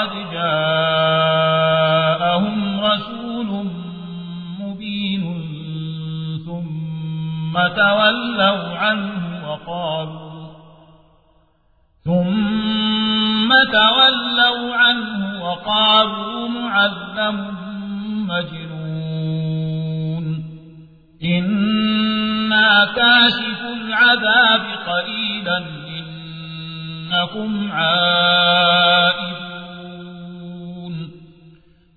وقد جاءهم رسول مبين ثم تولوا عنه وقالوا ثم تولوا عنه وقالوا معلم مجنون. إنا كاشف العذاب قليلا إنكم عائدون.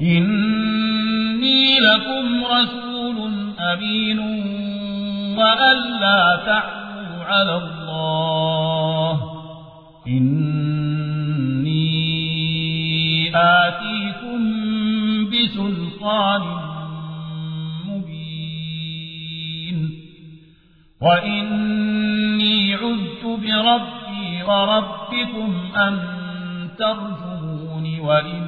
إني لكم رسول أمين وأن لا تعلوا على الله إني آتيكم بسلطان مبين وإني عذت بربي وربكم أن ترجمون وإن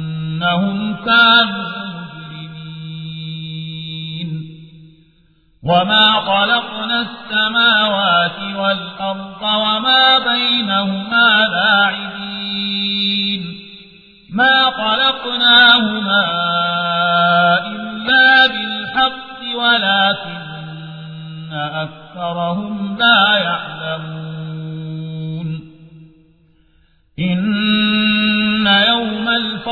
إنهم كانوا مجرمين. وما خلقنا السماوات والأرض وما بينهما لاعبين. ما خلقناهما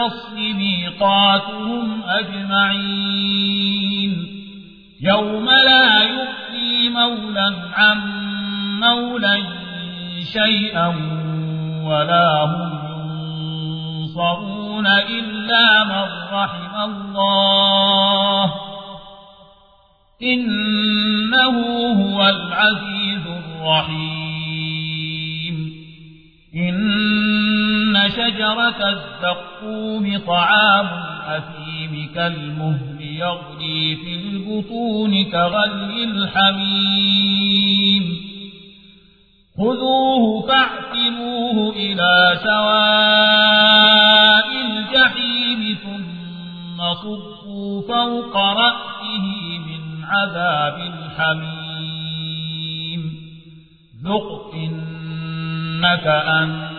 الفصل ميقاتهم أجمعين. يوم لا يؤتي مولا عن مولا شيئا ولا هم ينصرون إلا من رحم الله. إنه هو العزيز الرحيم. إن شجرة الزقوم طعام الأثيم كالمهل يغلي في البطون كغلي الحميم. خذوه فاعتموه إلى سواء الجحيم ثم صبوا فوق رأسه من عذاب الحميم. ذق إنك أنت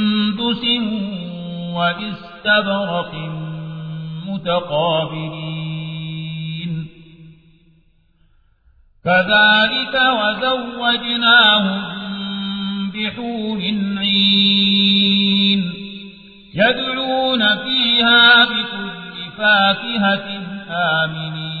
سندس وإستبرق متقابلين كذلك وزوجناهم بحور عين يدعون فيها بكل فاكهة آمنين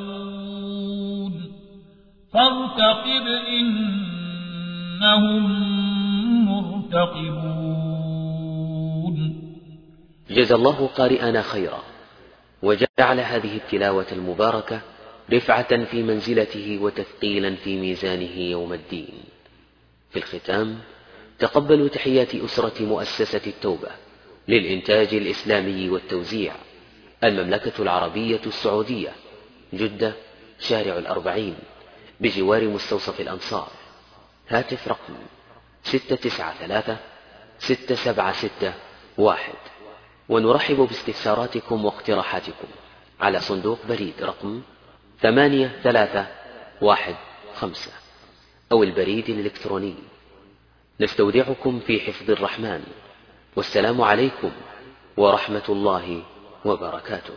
فارتقب إنهم مرتقبون. جزى الله قارئنا خيرا وجعل هذه التلاوة المباركة رفعة في منزلته وتثقيلا في ميزانه يوم الدين. في الختام تقبلوا تحيات أسرة مؤسسة التوبة للإنتاج الإسلامي والتوزيع المملكة العربية السعودية جدة شارع الأربعين. بجوار مستوصف الأنصار. هاتف رقم ستة تسعة ثلاثة ستة سبعة ستة واحد. ونرحب باستفساراتكم واقتراحاتكم على صندوق بريد رقم ثمانية ثلاثة واحد خمسة أو البريد الإلكتروني. نستودعكم في حفظ الرحمن. والسلام عليكم ورحمة الله وبركاته.